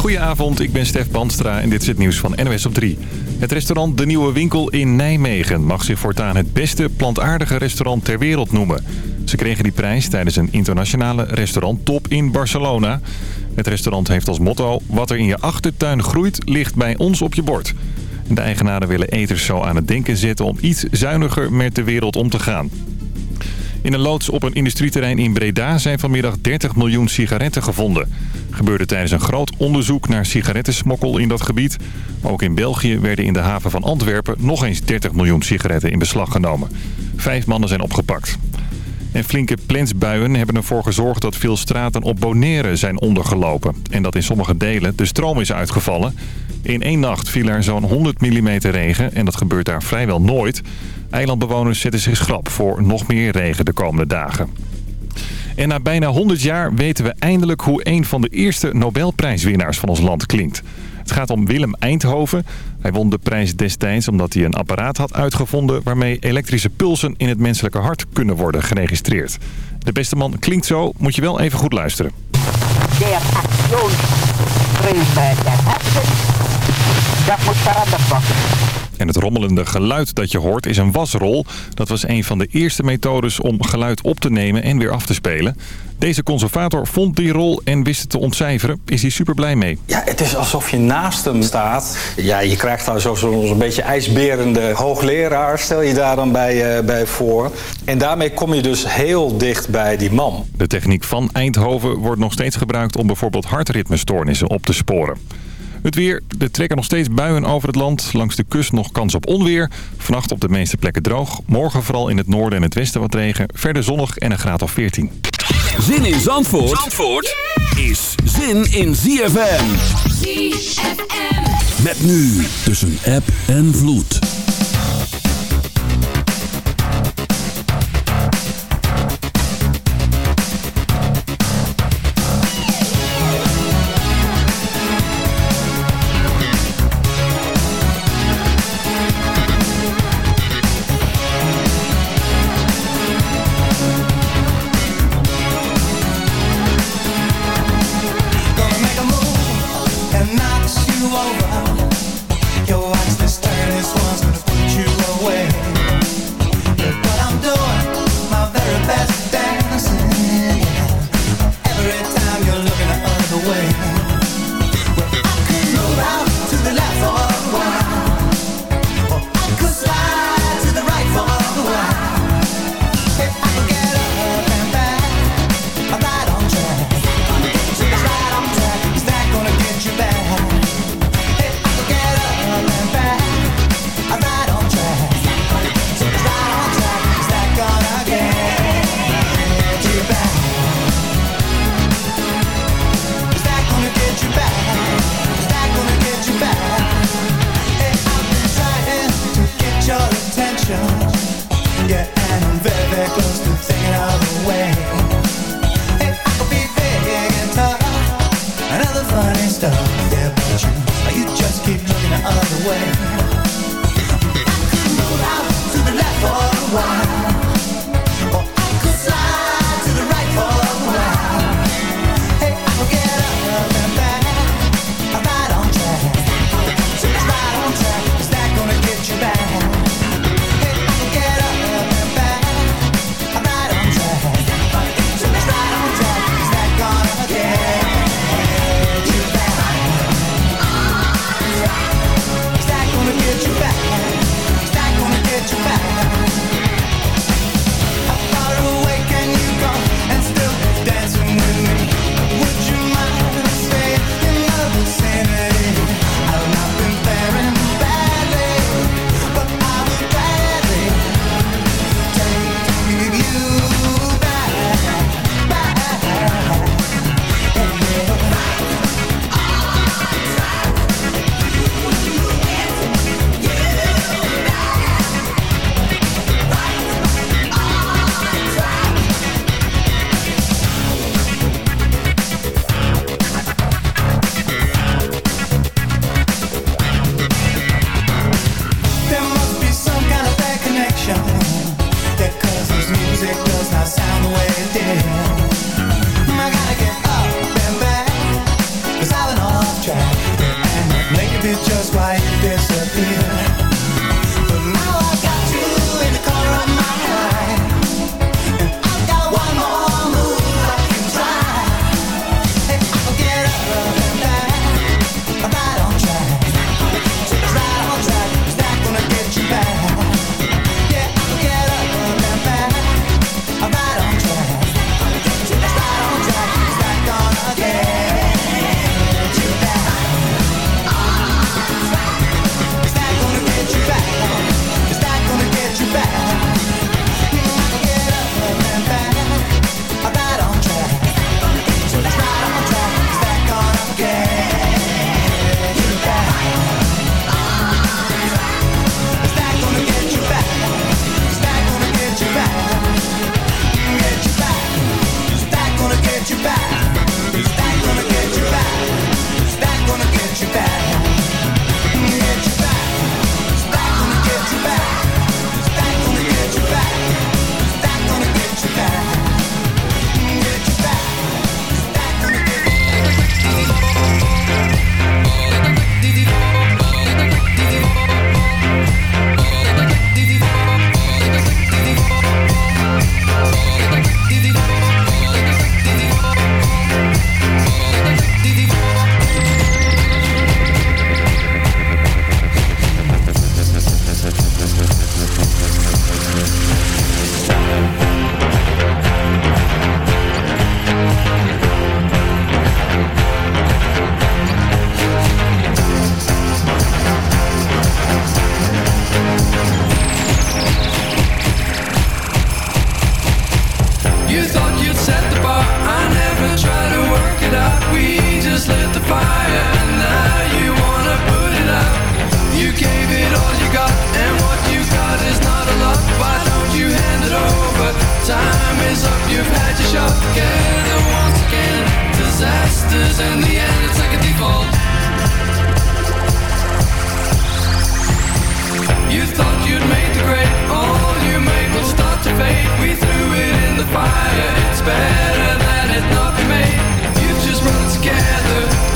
Goedenavond, ik ben Stef Banstra en dit is het nieuws van NOS op 3. Het restaurant De Nieuwe Winkel in Nijmegen mag zich voortaan het beste plantaardige restaurant ter wereld noemen. Ze kregen die prijs tijdens een internationale restauranttop in Barcelona. Het restaurant heeft als motto, wat er in je achtertuin groeit, ligt bij ons op je bord. De eigenaren willen eters zo aan het denken zetten om iets zuiniger met de wereld om te gaan. In een loods op een industrieterrein in Breda zijn vanmiddag 30 miljoen sigaretten gevonden. Gebeurde tijdens een groot onderzoek naar sigarettensmokkel in dat gebied. Ook in België werden in de haven van Antwerpen nog eens 30 miljoen sigaretten in beslag genomen. Vijf mannen zijn opgepakt. En flinke plensbuien hebben ervoor gezorgd dat veel straten op Bonaire zijn ondergelopen. En dat in sommige delen de stroom is uitgevallen. In één nacht viel er zo'n 100 mm regen en dat gebeurt daar vrijwel nooit. Eilandbewoners zetten zich schrap voor nog meer regen de komende dagen. En na bijna 100 jaar weten we eindelijk hoe een van de eerste Nobelprijswinnaars van ons land klinkt. Het gaat om Willem Eindhoven. Hij won de prijs destijds omdat hij een apparaat had uitgevonden... waarmee elektrische pulsen in het menselijke hart kunnen worden geregistreerd. De beste man klinkt zo, moet je wel even goed luisteren. der actionsruimte der Herzen, dat moet veranderd worden. En het rommelende geluid dat je hoort is een wasrol. Dat was een van de eerste methodes om geluid op te nemen en weer af te spelen. Deze conservator vond die rol en wist het te ontcijferen. Is hij super blij mee. Ja, het is alsof je naast hem staat. Ja, je krijgt daar zo'n beetje ijsberende hoogleraar, stel je daar dan bij, uh, bij voor. En daarmee kom je dus heel dicht bij die man. De techniek van Eindhoven wordt nog steeds gebruikt om bijvoorbeeld hartritmestoornissen op te sporen. Het weer. Er trekken nog steeds buien over het land. Langs de kust nog kans op onweer. Vannacht op de meeste plekken droog. Morgen vooral in het noorden en het westen wat regen. Verder zonnig en een graad of 14. Zin in Zandvoort, Zandvoort is zin in ZFM. ZFM. Met nu tussen app en vloed.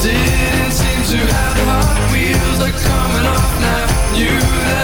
didn't seem to have hot wheels are coming off now. Knew that.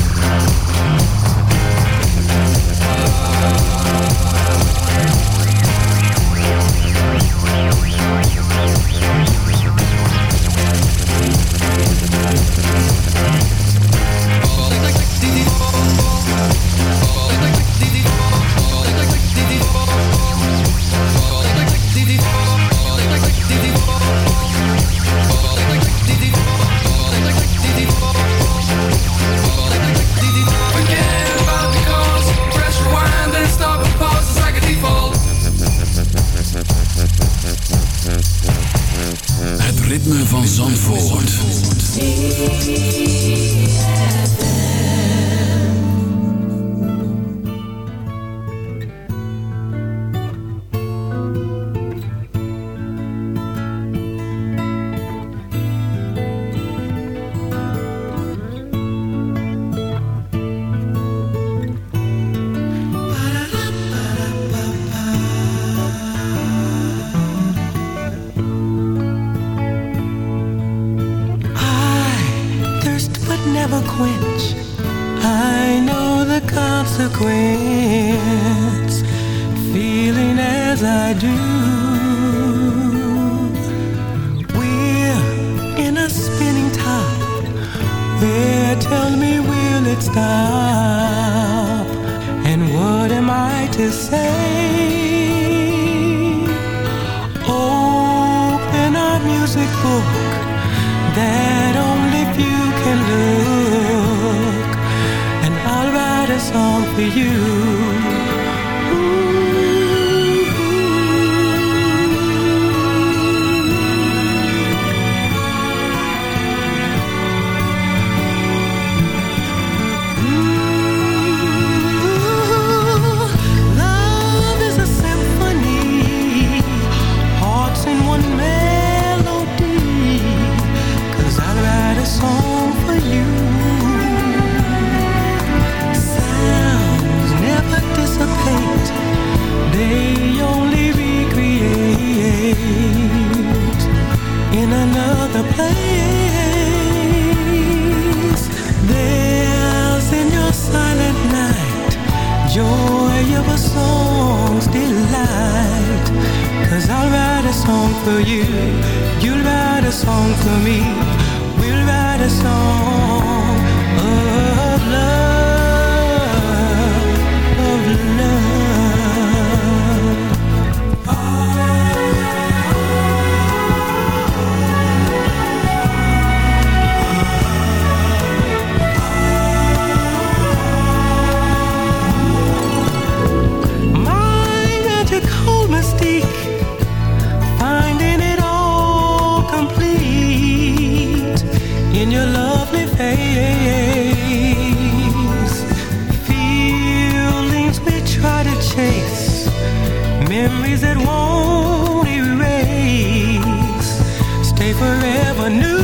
queen. you. You'll write a song for me. We'll write a song of love, of love. memories that won't erase stay forever new.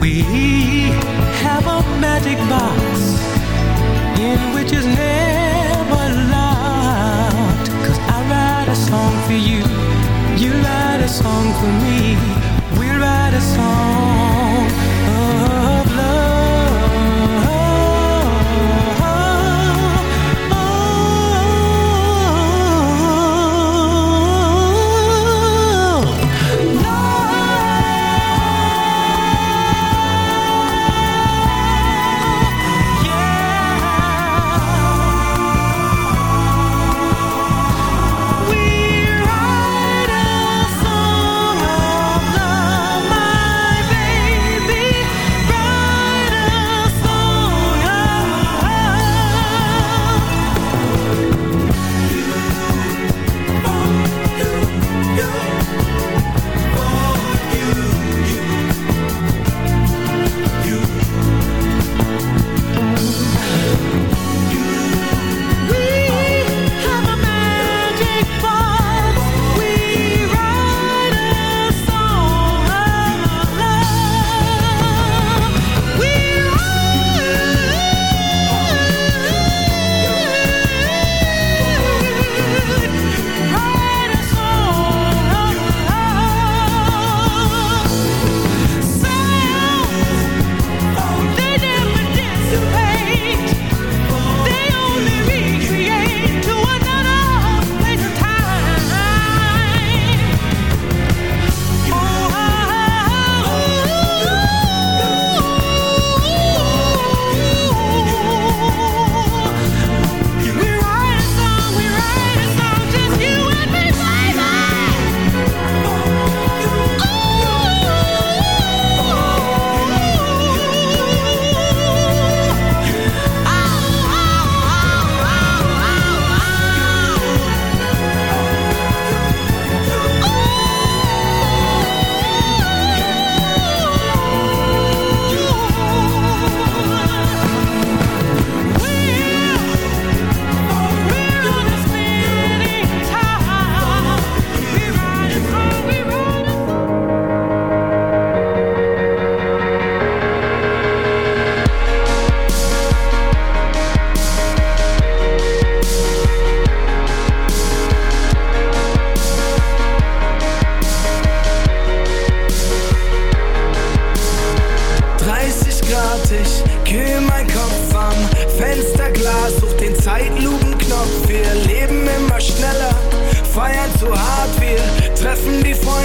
We have a magic box in which is never locked. Cause I write a song for you, you write a song for me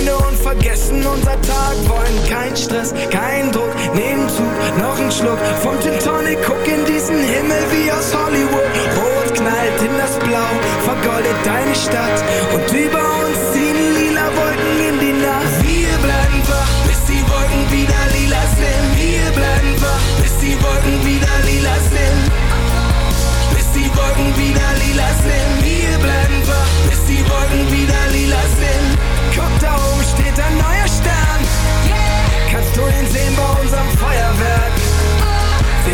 Freunde und vergessen unser Tag. Wollen kein Stress, kein Druck, nehmen Zug, noch ein Schluck vom Gin Tonic. Guck in diesen Himmel wie aus Hollywood. Rot knallt in das Blau, vergoldet deine Stadt und über uns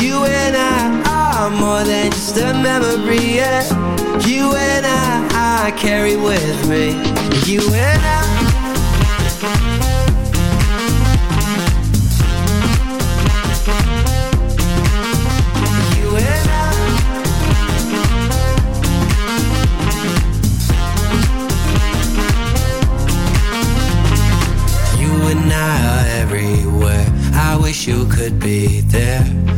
You and I are more than just a memory, yeah. You and I, I carry with me. You and I. You and I. You and I are everywhere. I wish you could be there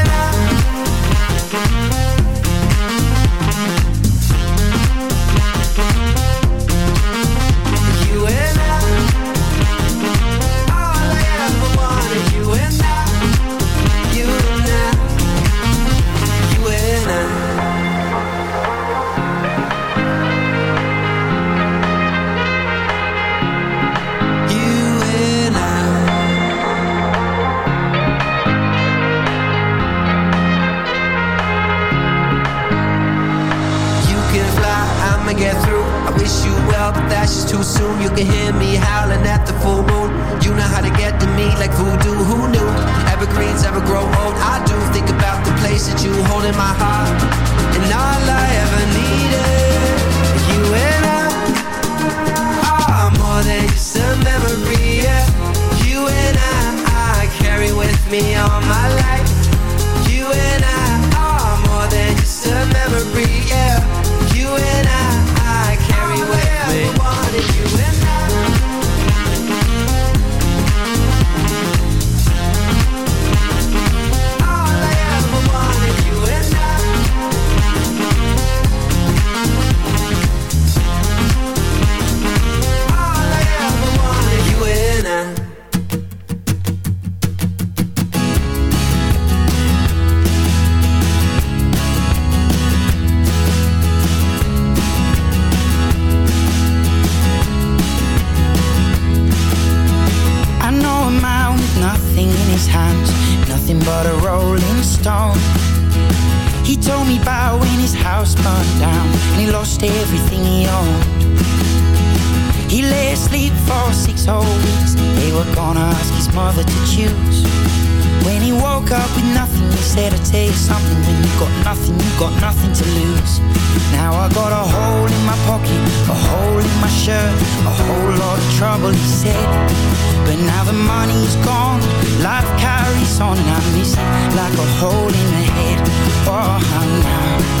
ask his mother to choose. When he woke up with nothing, he said, I tell you something, when you got nothing, you got nothing to lose. Now I got a hole in my pocket, a hole in my shirt, a whole lot of trouble, he said. But now the money's gone, life carries on, and I miss it like a hole in the head. Oh, now.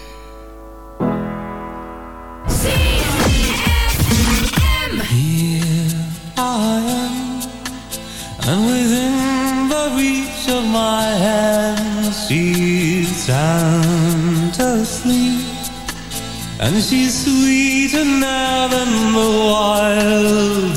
And she's sweeter now than the wildest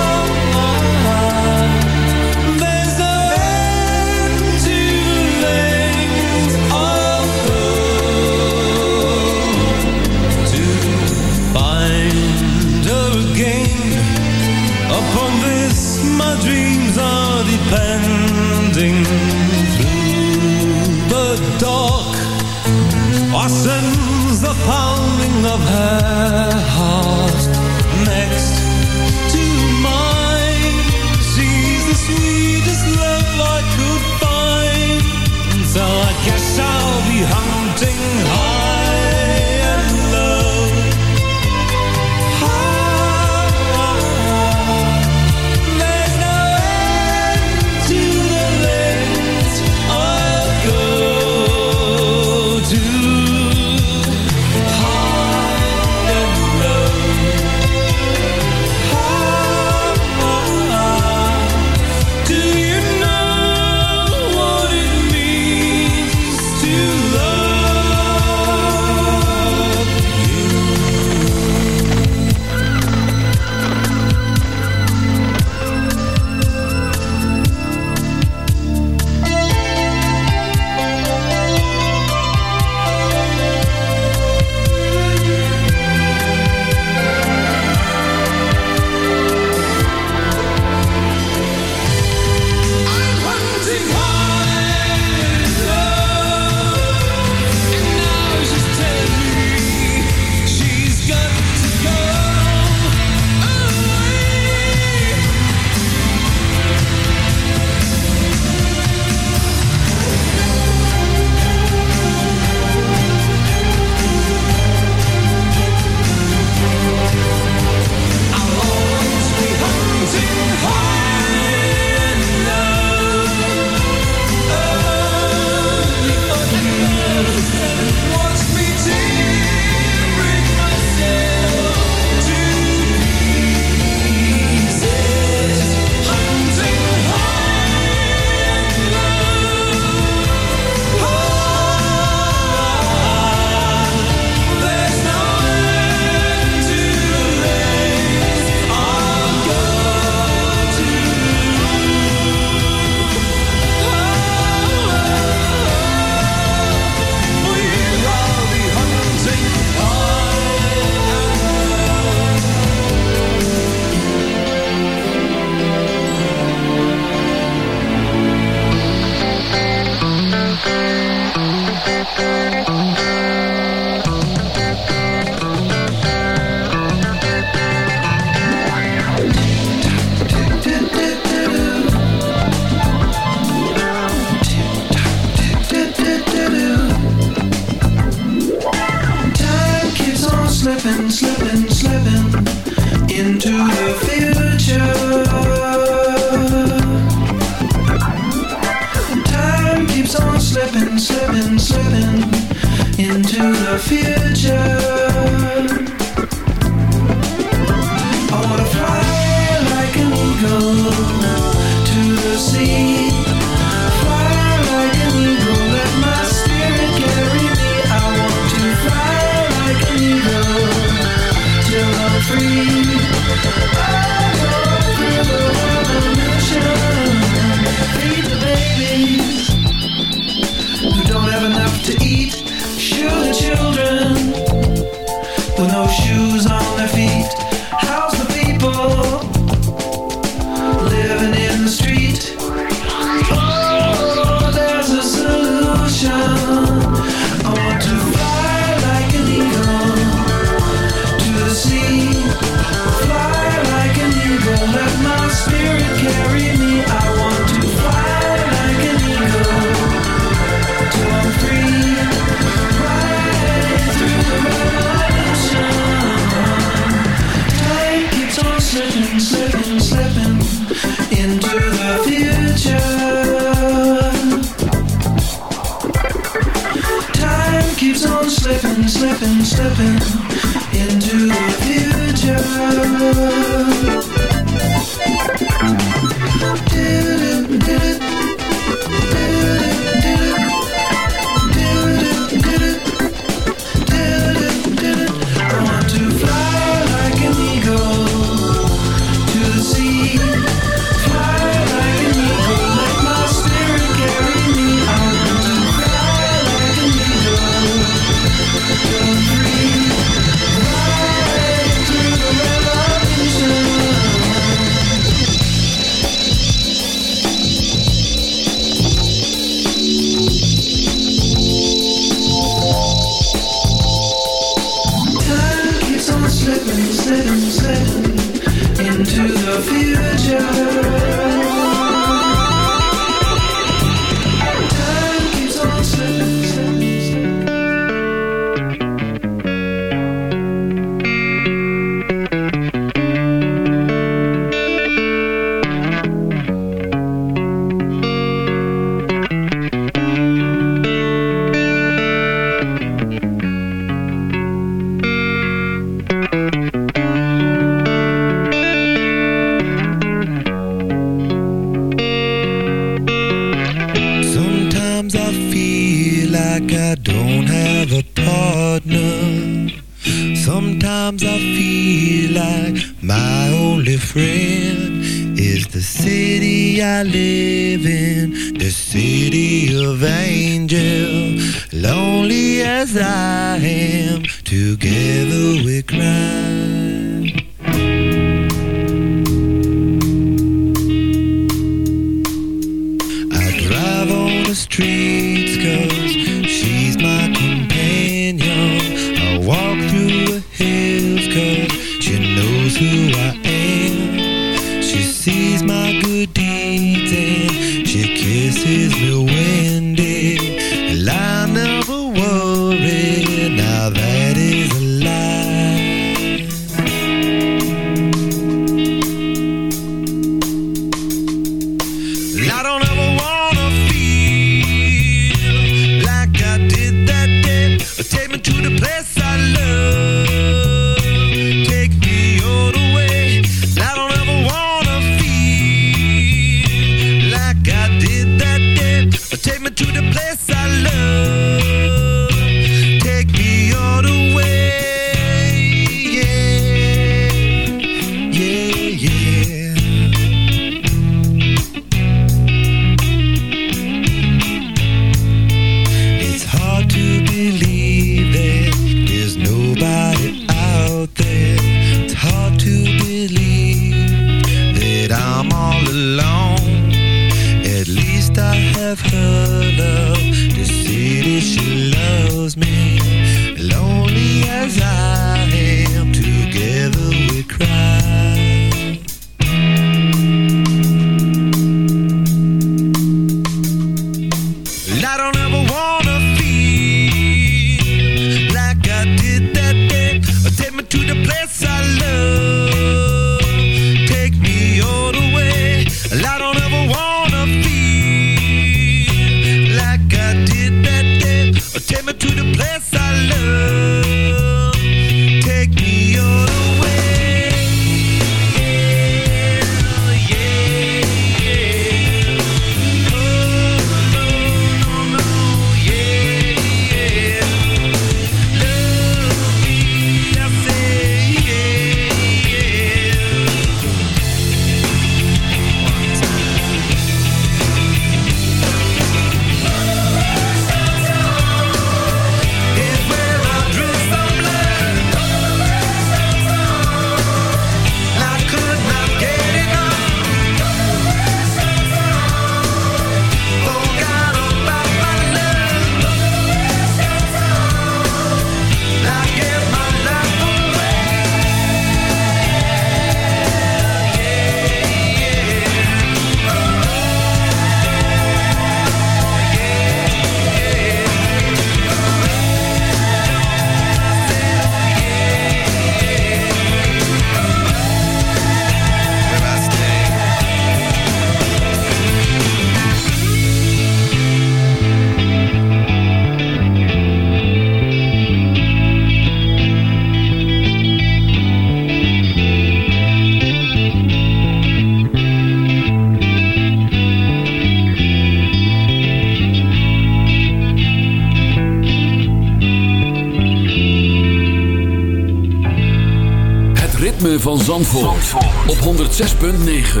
op 106.9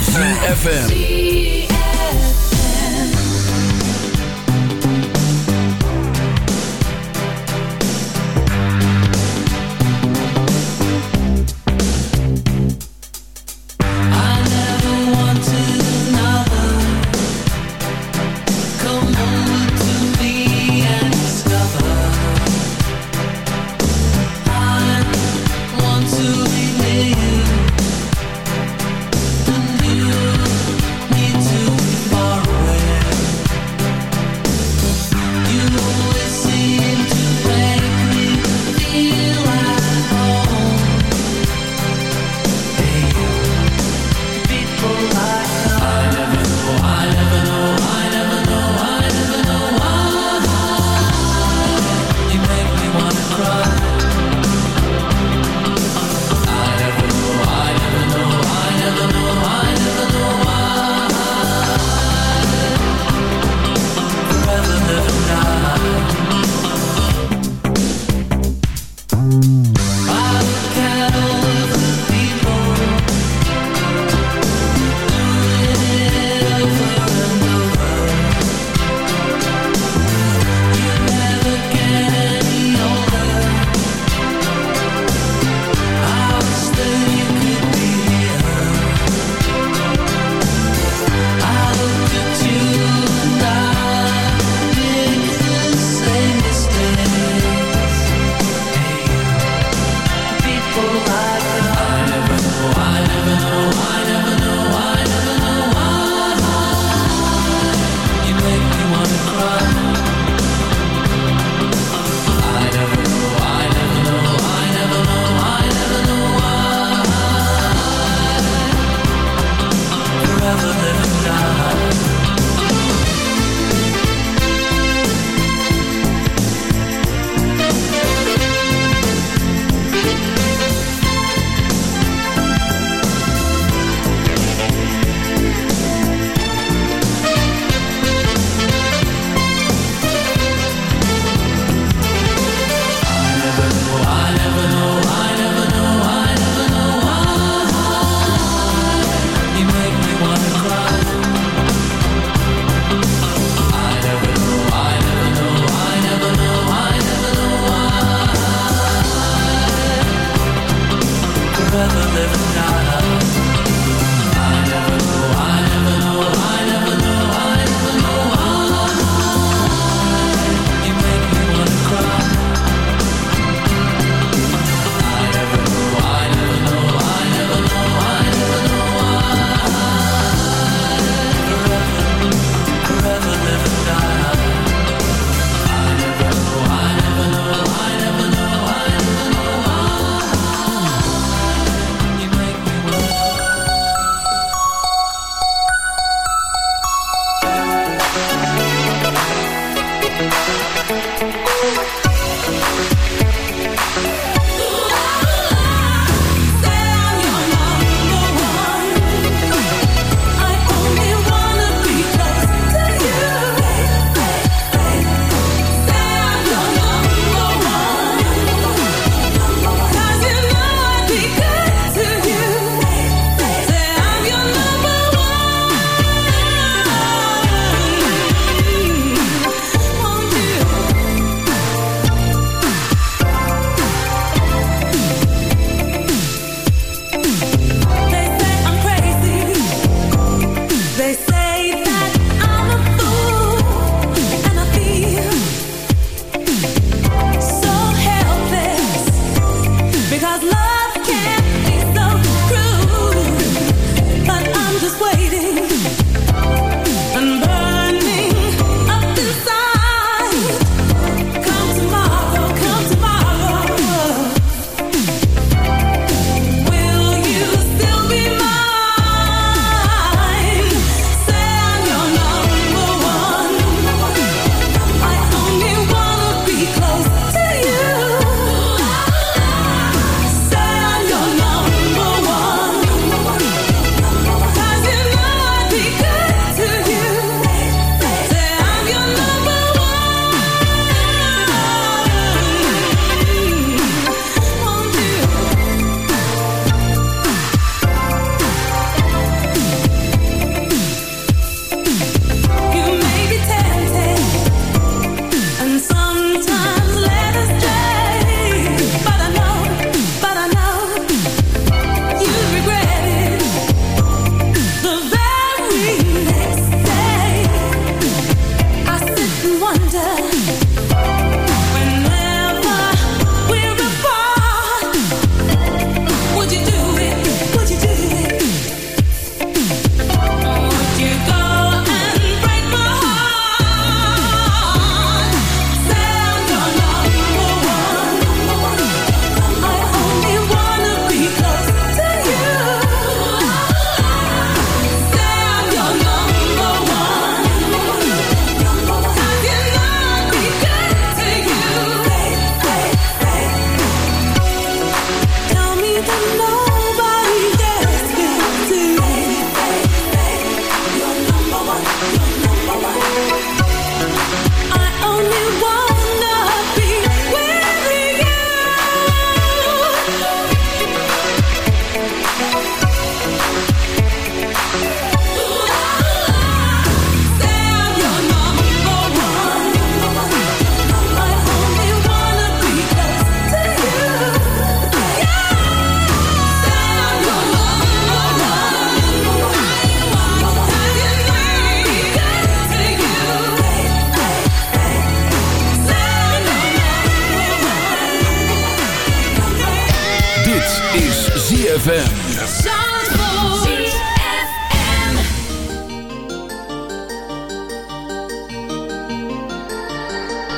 ZFM.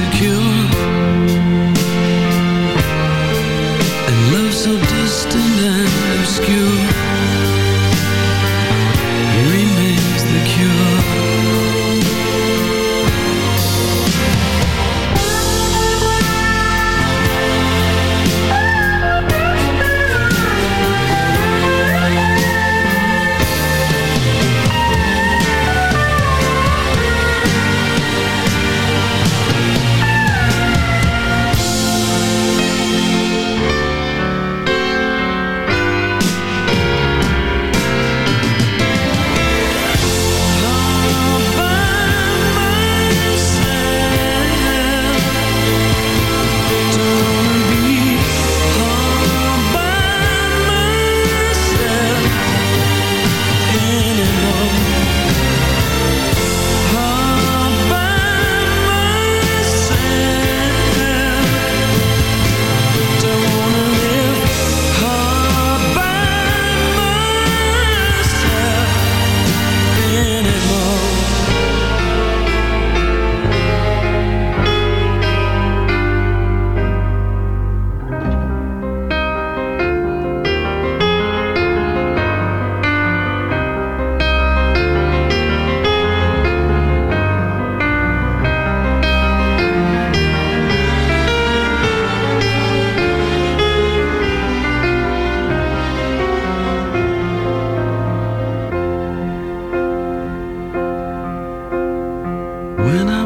insecure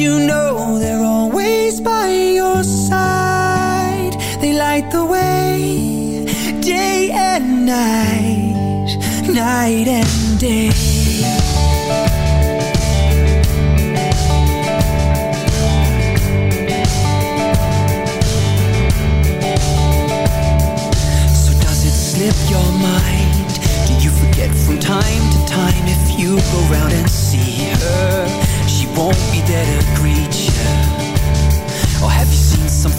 You know they're always by your side? They light the way, day and night, night and day. So does it slip your mind? Do you forget from time to time if you go round and see her? She won't be there